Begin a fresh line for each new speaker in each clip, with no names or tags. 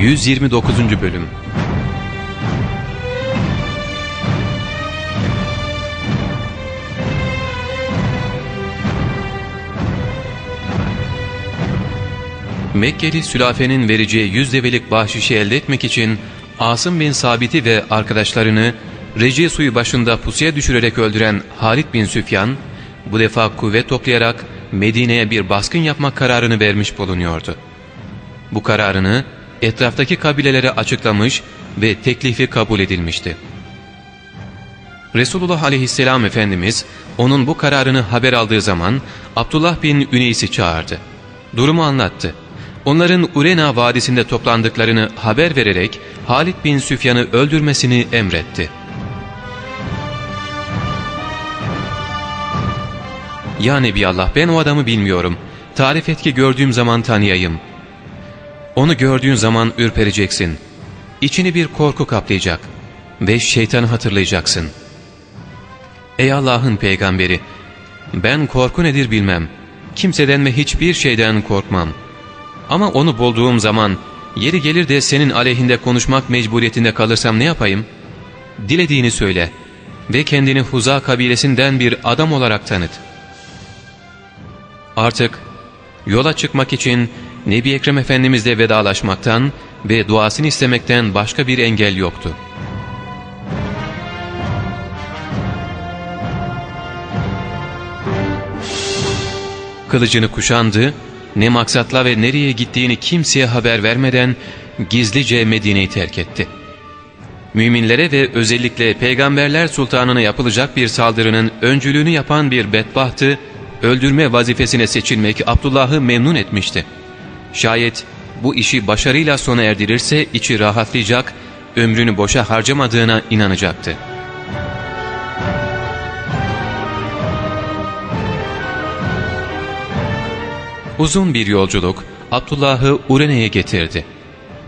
129. Bölüm Mekkeli sülafenin vereceği yüz develik bahşişi elde etmek için Asım bin Sabit'i ve arkadaşlarını Reci suyu başında pusuya düşürerek öldüren Halid bin Süfyan, bu defa kuvvet toplayarak Medine'ye bir baskın yapmak kararını vermiş bulunuyordu. Bu kararını etraftaki kabilelere açıklamış ve teklifi kabul edilmişti. Resulullah aleyhisselam Efendimiz onun bu kararını haber aldığı zaman Abdullah bin Üneys'i çağırdı. Durumu anlattı. Onların Urena vadisinde toplandıklarını haber vererek Halid bin Süfyan'ı öldürmesini emretti. ''Ya Nebiallah ben o adamı bilmiyorum. Tarif et ki gördüğüm zaman tanıyayım. Onu gördüğün zaman ürpereceksin. İçini bir korku kaplayacak ve şeytanı hatırlayacaksın. Ey Allah'ın peygamberi! Ben korku nedir bilmem. Kimseden ve hiçbir şeyden korkmam. Ama onu bulduğum zaman yeri gelir de senin aleyhinde konuşmak mecburiyetinde kalırsam ne yapayım? Dilediğini söyle ve kendini Huza kabilesinden bir adam olarak tanıt.'' Artık yola çıkmak için Nebi Ekrem Efendimizle vedalaşmaktan ve duasını istemekten başka bir engel yoktu. Kılıcını kuşandı, ne maksatla ve nereye gittiğini kimseye haber vermeden gizlice Medine'yi terk etti. Müminlere ve özellikle Peygamberler Sultanı'na yapılacak bir saldırının öncülüğünü yapan bir bedbahtı, öldürme vazifesine seçilmek Abdullah'ı memnun etmişti. Şayet bu işi başarıyla sona erdirirse içi rahatlayacak, ömrünü boşa harcamadığına inanacaktı. Uzun bir yolculuk Abdullah'ı Urene'ye getirdi.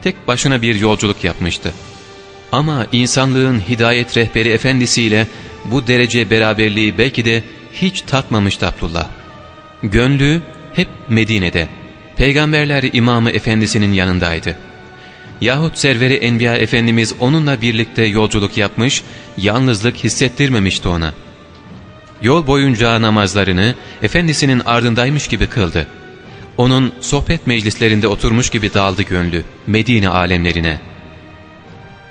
Tek başına bir yolculuk yapmıştı. Ama insanlığın hidayet rehberi efendisiyle bu derece beraberliği belki de hiç tatmamıştı Abdullah. Gönlü hep Medine'de. Peygamberler imamı efendisinin yanındaydı. Yahut serveri Enbiya Efendimiz onunla birlikte yolculuk yapmış, yalnızlık hissettirmemişti ona. Yol boyunca namazlarını efendisinin ardındaymış gibi kıldı. Onun sohbet meclislerinde oturmuş gibi daldı gönlü Medine alemlerine.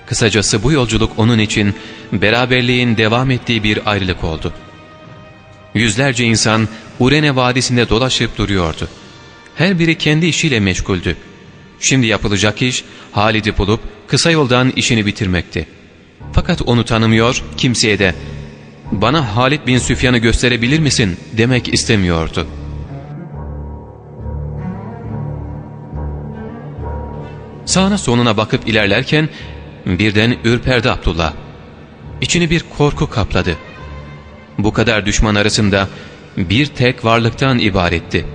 Kısacası bu yolculuk onun için beraberliğin devam ettiği bir ayrılık oldu.'' Yüzlerce insan Urene Vadisi'nde dolaşıp duruyordu. Her biri kendi işiyle meşguldü. Şimdi yapılacak iş Halid'i bulup kısa yoldan işini bitirmekti. Fakat onu tanımıyor, kimseye de ''Bana Halid bin Süfyan'ı gösterebilir misin?'' demek istemiyordu. Sağına sonuna bakıp ilerlerken birden ürperdi Abdullah. İçini bir korku kapladı bu kadar düşman arasında bir tek varlıktan ibaretti.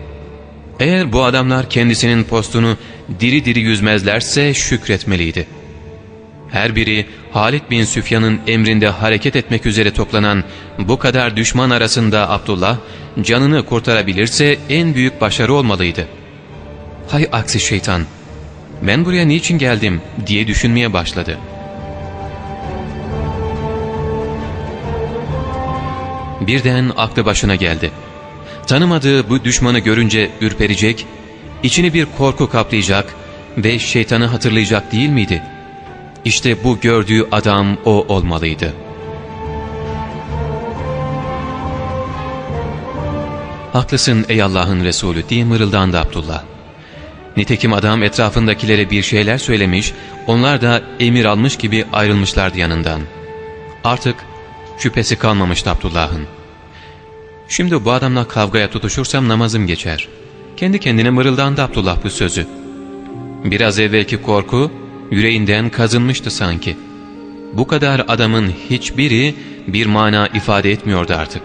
Eğer bu adamlar kendisinin postunu diri diri yüzmezlerse şükretmeliydi. Her biri Halid bin Süfyan'ın emrinde hareket etmek üzere toplanan bu kadar düşman arasında Abdullah canını kurtarabilirse en büyük başarı olmalıydı. Hay aksi şeytan! Ben buraya niçin geldim diye düşünmeye başladı.'' Birden aklı başına geldi. Tanımadığı bu düşmanı görünce ürperecek, içini bir korku kaplayacak ve şeytanı hatırlayacak değil miydi? İşte bu gördüğü adam o olmalıydı. Haklısın ey Allah'ın Resulü diye mırıldandı Abdullah. Nitekim adam etrafındakilere bir şeyler söylemiş, onlar da emir almış gibi ayrılmışlardı yanından. Artık Şüphesi kalmamıştı Abdullah'ın. Şimdi bu adamla kavgaya tutuşursam namazım geçer. Kendi kendine mırıldandı Abdullah bu sözü. Biraz evvelki korku yüreğinden kazınmıştı sanki. Bu kadar adamın hiçbiri bir mana ifade etmiyordu artık.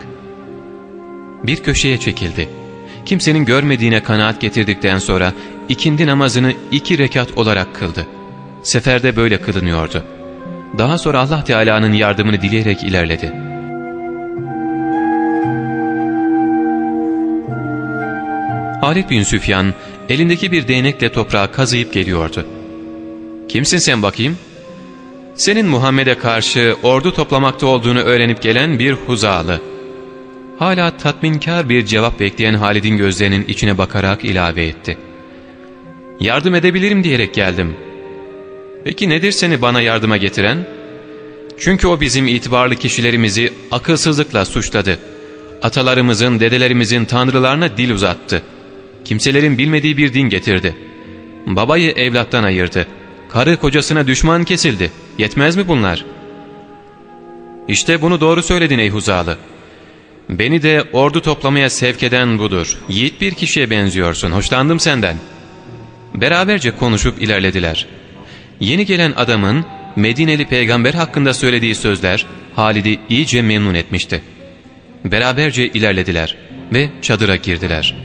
Bir köşeye çekildi. Kimsenin görmediğine kanaat getirdikten sonra ikindi namazını iki rekat olarak kıldı. Seferde böyle kılınıyordu. Daha sonra Allah Teala'nın yardımını dileyerek ilerledi. Halid bin Süfyan elindeki bir değnekle toprağı kazıyıp geliyordu. Kimsin sen bakayım? Senin Muhammed'e karşı ordu toplamakta olduğunu öğrenip gelen bir huzalı. Hala tatminkar bir cevap bekleyen Halid'in gözlerinin içine bakarak ilave etti. Yardım edebilirim diyerek geldim. Peki nedir seni bana yardıma getiren? Çünkü o bizim itibarlı kişilerimizi akılsızlıkla suçladı. Atalarımızın, dedelerimizin tanrılarına dil uzattı. Kimselerin bilmediği bir din getirdi. Babayı evlattan ayırdı. Karı kocasına düşman kesildi. Yetmez mi bunlar? İşte bunu doğru söyledin ey Huzalı. Beni de ordu toplamaya sevk eden budur. Yiğit bir kişiye benziyorsun. Hoşlandım senden. Beraberce konuşup ilerlediler. Yeni gelen adamın Medineli peygamber hakkında söylediği sözler Halid'i iyice memnun etmişti. Beraberce ilerlediler ve çadıra girdiler.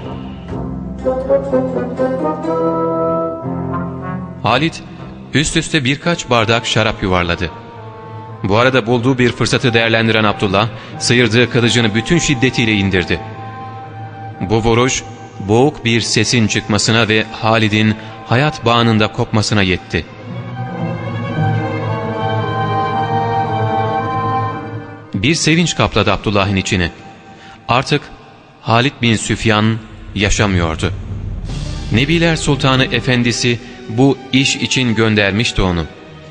Halid üst üste birkaç bardak şarap yuvarladı. Bu arada bulduğu bir fırsatı değerlendiren Abdullah, sıyırdığı kılıcını bütün şiddetiyle indirdi. Bu vuruş, boğuk bir sesin çıkmasına ve Halid'in hayat bağında kopmasına yetti. Bir sevinç kapladı Abdullah'ın içini. Artık Halid bin Süfyan yaşamıyordu. Nebiler Sultanı Efendisi bu iş için göndermişti onu.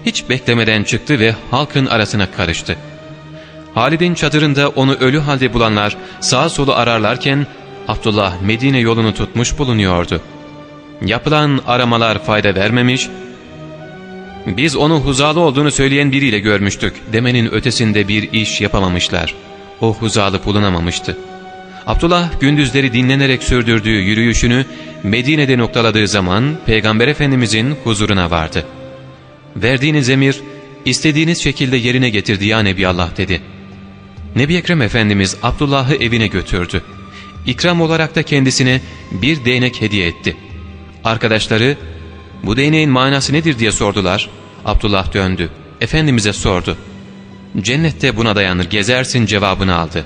Hiç beklemeden çıktı ve halkın arasına karıştı. Halid'in çadırında onu ölü halde bulanlar sağa solu ararlarken Abdullah Medine yolunu tutmuş bulunuyordu. Yapılan aramalar fayda vermemiş, biz onu huzalı olduğunu söyleyen biriyle görmüştük demenin ötesinde bir iş yapamamışlar. O huzalı bulunamamıştı. Abdullah gündüzleri dinlenerek sürdürdüğü yürüyüşünü Medine'de noktaladığı zaman Peygamber Efendimizin huzuruna vardı. Verdiğiniz emir istediğiniz şekilde yerine getirdi ya Nebi Allah dedi. Nebi Ekrem Efendimiz Abdullah'ı evine götürdü. İkram olarak da kendisine bir değnek hediye etti. Arkadaşları bu değneğin manası nedir diye sordular. Abdullah döndü. Efendimiz'e sordu. Cennette buna dayanır gezersin cevabını aldı.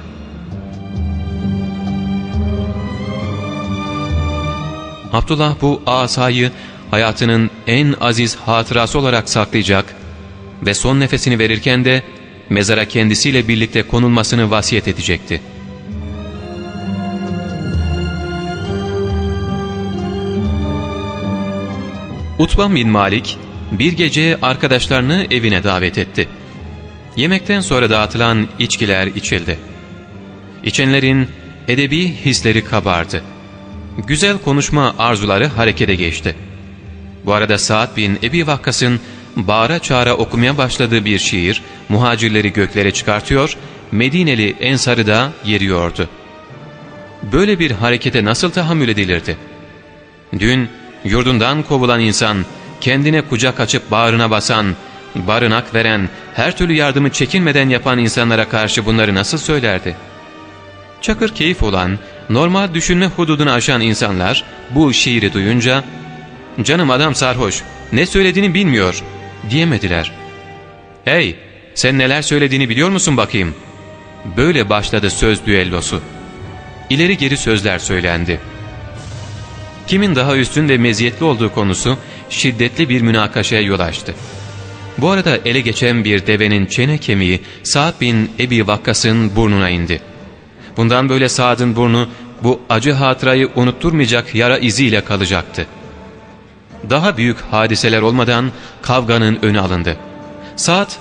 Abdullah bu asayı hayatının en aziz hatırası olarak saklayacak ve son nefesini verirken de mezara kendisiyle birlikte konulmasını vasiyet edecekti. Utban bin Malik bir gece arkadaşlarını evine davet etti. Yemekten sonra dağıtılan içkiler içildi. İçenlerin edebi hisleri kabardı. Güzel konuşma arzuları harekete geçti. Bu arada Sa'd bin Ebi Vakkas'ın bağıra çağıra okumaya başladığı bir şiir muhacirleri göklere çıkartıyor, Medineli Ensar'ı da yeriyordu. Böyle bir harekete nasıl tahammül edilirdi? Dün yurdundan kovulan insan, kendine kucak açıp bağrına basan, barınak veren, her türlü yardımı çekinmeden yapan insanlara karşı bunları nasıl söylerdi? Çakır keyif olan, normal düşünme hududunu aşan insanlar bu şiiri duyunca ''Canım adam sarhoş, ne söylediğini bilmiyor.'' diyemediler. ''Hey, sen neler söylediğini biliyor musun bakayım?'' Böyle başladı söz düellosu. İleri geri sözler söylendi. Kimin daha üstün ve meziyetli olduğu konusu şiddetli bir münakaşaya yol açtı. Bu arada ele geçen bir devenin çene kemiği Sa'd bin Ebi Vakkas'ın burnuna indi. Bundan böyle Sa'd'ın burnu bu acı hatırayı unutturmayacak yara iziyle kalacaktı. Daha büyük hadiseler olmadan kavganın önü alındı. Sa'd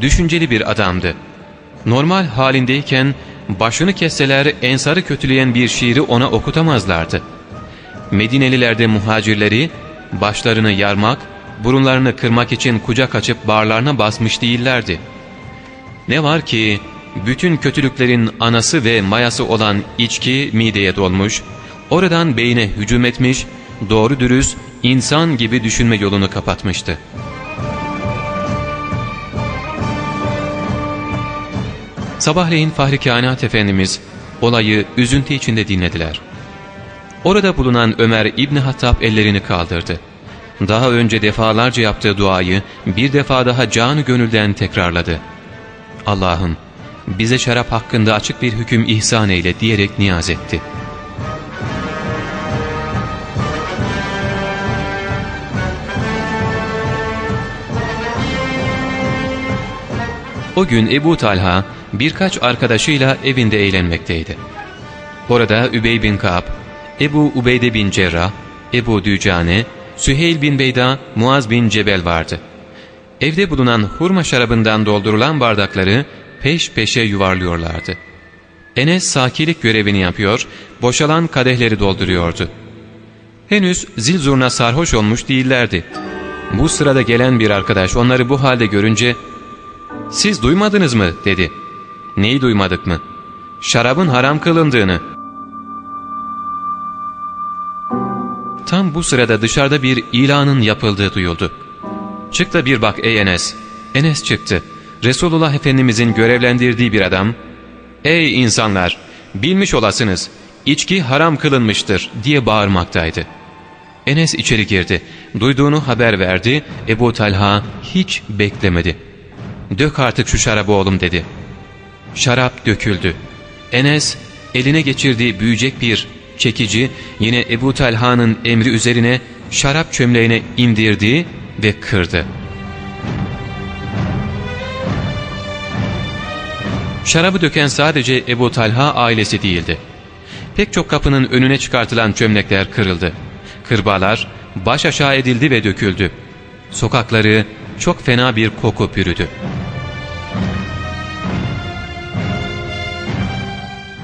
düşünceli bir adamdı. Normal halindeyken başını kesseler ensarı kötüleyen bir şiiri ona okutamazlardı. Medineliler de muhacirleri başlarını yarmak, burunlarını kırmak için kucak açıp bağırlarına basmış değillerdi. Ne var ki bütün kötülüklerin anası ve mayası olan içki mideye dolmuş, oradan beyne hücum etmiş, doğru dürüst insan gibi düşünme yolunu kapatmıştı. Sabahleyin Fahri Kainat Efendimiz olayı üzüntü içinde dinlediler. Orada bulunan Ömer İbni Hattab ellerini kaldırdı. Daha önce defalarca yaptığı duayı bir defa daha canı gönülden tekrarladı. Allah'ım bize şarap hakkında açık bir hüküm ihsan eyle diyerek niyaz etti. O gün Ebu Talha birkaç arkadaşıyla evinde eğlenmekteydi. Orada Übey bin Ka'b, Ebu Ubeyde bin Cerrah, Ebu Dücane, Süheyl bin Beyda, Muaz bin Cebel vardı. Evde bulunan hurma şarabından doldurulan bardakları peş peşe yuvarlıyorlardı. Enes sakilik görevini yapıyor, boşalan kadehleri dolduruyordu. Henüz zil zurna sarhoş olmuş değillerdi. Bu sırada gelen bir arkadaş onları bu halde görünce ''Siz duymadınız mı?'' dedi. ''Neyi duymadık mı?'' ''Şarabın haram kılındığını.'' Tam bu sırada dışarıda bir ilanın yapıldığı duyuldu. ''Çık da bir bak ey Enes.'' Enes çıktı. Resulullah Efendimizin görevlendirdiği bir adam ''Ey insanlar! Bilmiş olasınız, içki haram kılınmıştır.'' diye bağırmaktaydı. Enes içeri girdi. Duyduğunu haber verdi. Ebu Talha hiç beklemedi. ''Dök artık şu şarabı oğlum.'' dedi. Şarap döküldü. Enes eline geçirdiği büyüyecek bir çekici yine Ebu Talha'nın emri üzerine şarap çömleğine indirdi ve kırdı. Şarabı döken sadece Ebu Talha ailesi değildi. Pek çok kapının önüne çıkartılan çömlekler kırıldı. Kırbalar baş aşağı edildi ve döküldü. Sokakları çok fena bir koku pürüdü.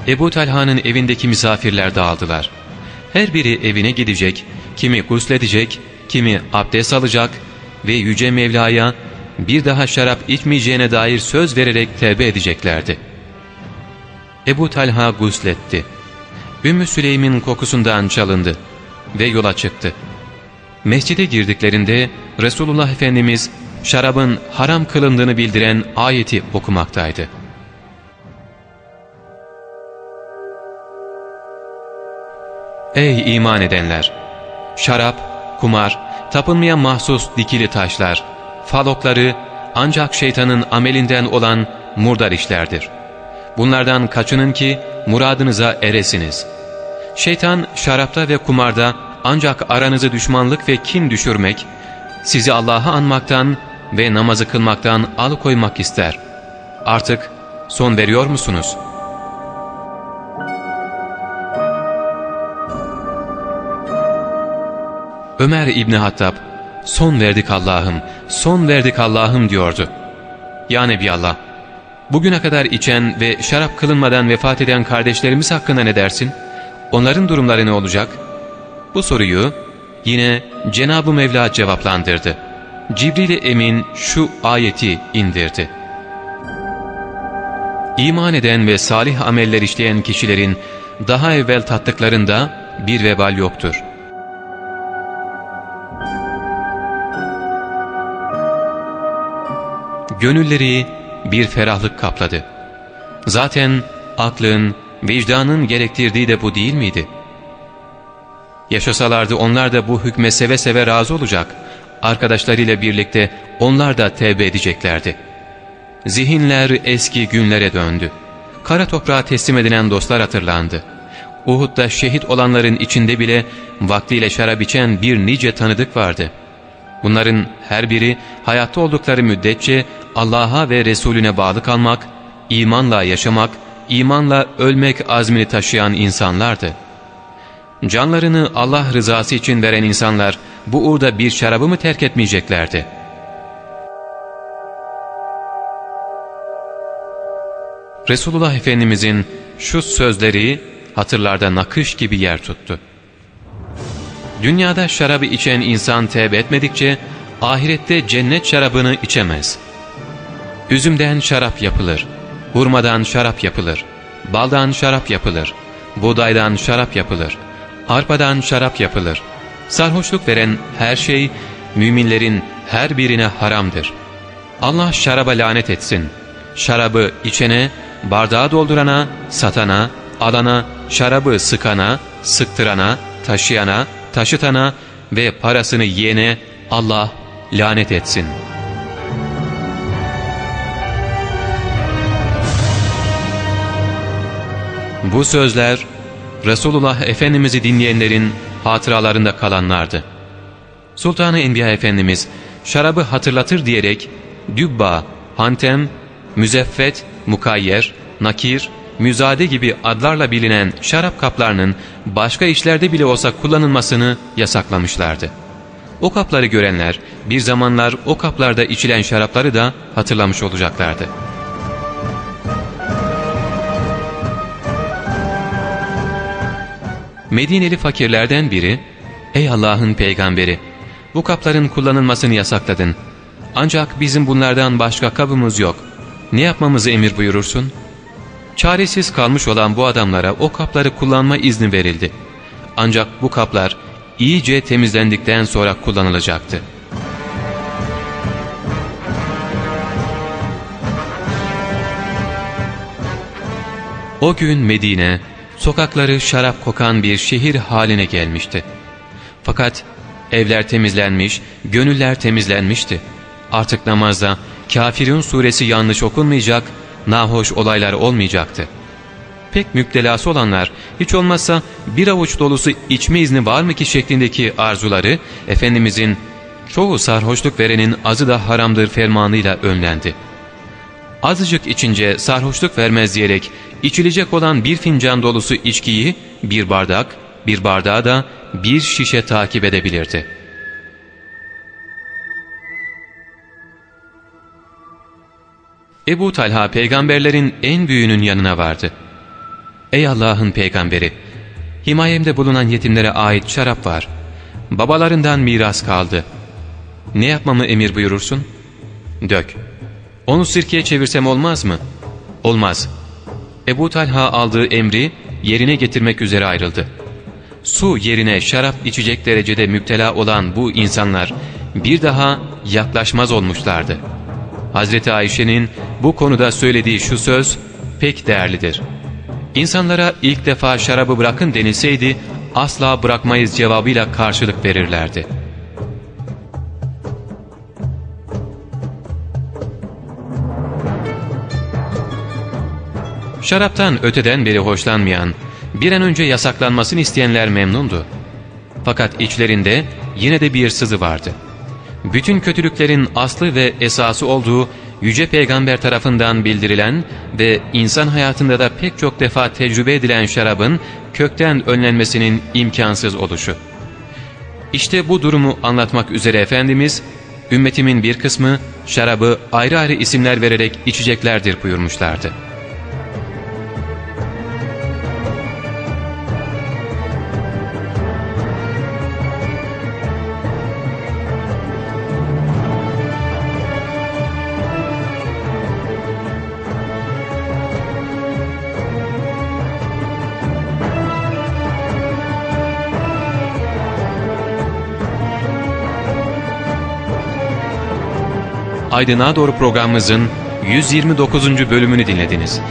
Ebu Talha'nın evindeki misafirler dağıldılar. Her biri evine gidecek, kimi gusledecek, kimi abdest alacak ve Yüce Mevla'ya bir daha şarap içmeyeceğine dair söz vererek tevbe edeceklerdi. Ebu Talha gusletti. Ümmü Süleym'in kokusundan çalındı ve yola çıktı. Mescide girdiklerinde Resulullah Efendimiz şarabın haram kılındığını bildiren ayeti okumaktaydı. Ey iman edenler! Şarap, kumar, tapınmaya mahsus dikili taşlar, falokları ancak şeytanın amelinden olan murdar işlerdir. Bunlardan kaçının ki muradınıza eresiniz. Şeytan şarapta ve kumarda ancak aranızı düşmanlık ve kin düşürmek, sizi Allah'ı anmaktan ve namazı kılmaktan alıkoymak ister. Artık son veriyor musunuz?'' Ömer İbni Hattab, son verdik Allah'ım, son verdik Allah'ım diyordu. Ya Nebiallah, bugüne kadar içen ve şarap kılınmadan vefat eden kardeşlerimiz hakkında ne dersin? Onların durumları ne olacak? Bu soruyu yine Cenab-ı Mevla cevaplandırdı. Cibril Emin şu ayeti indirdi. İman eden ve salih ameller işleyen kişilerin daha evvel tattıklarında bir vebal yoktur. Gönülleri bir ferahlık kapladı. Zaten aklın, vicdanın gerektirdiği de bu değil miydi? Yaşasalardı onlar da bu hükme seve seve razı olacak. Arkadaşlarıyla birlikte onlar da tevbe edeceklerdi. Zihinler eski günlere döndü. Kara toprağa teslim edilen dostlar hatırlandı. Uhud'da şehit olanların içinde bile vaktiyle şarap içen bir nice tanıdık vardı. Bunların her biri hayatta oldukları müddetçe Allah'a ve Resulüne bağlı kalmak, imanla yaşamak, imanla ölmek azmini taşıyan insanlardı. Canlarını Allah rızası için veren insanlar bu uğurda bir şarabı mı terk etmeyeceklerdi? Resulullah Efendimizin şu sözleri hatırlarda nakış gibi yer tuttu. Dünyada şarabı içen insan tevbe etmedikçe ahirette cennet şarabını içemez.'' Üzümden şarap yapılır, hurmadan şarap yapılır, baldan şarap yapılır, buğdaydan şarap yapılır, arpadan şarap yapılır. Sarhoşluk veren her şey müminlerin her birine haramdır. Allah şaraba lanet etsin. Şarabı içene, bardağı doldurana, satana, alana, şarabı sıkana, sıktırana, taşıyana, taşıtana ve parasını yiyene Allah lanet etsin.'' Bu sözler Resulullah Efendimiz'i dinleyenlerin hatıralarında kalanlardı. Sultan-ı Enbiya Efendimiz şarabı hatırlatır diyerek Dübba, Hantem müzeffet, mukayyer, nakir, müzade gibi adlarla bilinen şarap kaplarının başka işlerde bile olsa kullanılmasını yasaklamışlardı. O kapları görenler bir zamanlar o kaplarda içilen şarapları da hatırlamış olacaklardı. Medineli fakirlerden biri, ''Ey Allah'ın peygamberi, bu kapların kullanılmasını yasakladın. Ancak bizim bunlardan başka kabımız yok. Ne yapmamızı emir buyurursun?'' Çaresiz kalmış olan bu adamlara o kapları kullanma izni verildi. Ancak bu kaplar iyice temizlendikten sonra kullanılacaktı. O gün Medine, sokakları şarap kokan bir şehir haline gelmişti. Fakat evler temizlenmiş, gönüller temizlenmişti. Artık namazda Kafirun suresi yanlış okunmayacak, nahoş olaylar olmayacaktı. Pek müptelası olanlar hiç olmazsa bir avuç dolusu içme izni var mı ki şeklindeki arzuları Efendimizin çoğu sarhoşluk verenin azı da haramdır fermanıyla önlendi. Azıcık içince sarhoşluk vermez diyerek içilecek olan bir fincan dolusu içkiyi bir bardak, bir bardağı da bir şişe takip edebilirdi.'' Ebu Talha peygamberlerin en büyüğünün yanına vardı. Ey Allah'ın peygamberi! Himayemde bulunan yetimlere ait şarap var. Babalarından miras kaldı. Ne yapmamı emir buyurursun? Dök. Onu sirkeye çevirsem olmaz mı? Olmaz. Ebu Talha aldığı emri yerine getirmek üzere ayrıldı. Su yerine şarap içecek derecede müptela olan bu insanlar bir daha yaklaşmaz olmuşlardı.'' Hazreti Ayşe'nin bu konuda söylediği şu söz pek değerlidir. İnsanlara ilk defa şarabı bırakın denilseydi asla bırakmayız cevabıyla karşılık verirlerdi. Şaraptan öteden beri hoşlanmayan, bir an önce yasaklanmasını isteyenler memnundu. Fakat içlerinde yine de bir sızı vardı.'' bütün kötülüklerin aslı ve esası olduğu Yüce Peygamber tarafından bildirilen ve insan hayatında da pek çok defa tecrübe edilen şarabın kökten önlenmesinin imkansız oluşu. İşte bu durumu anlatmak üzere Efendimiz, ümmetimin bir kısmı şarabı ayrı ayrı isimler vererek içeceklerdir buyurmuşlardı. Aydın'a Doğru programımızın 129. bölümünü dinlediniz.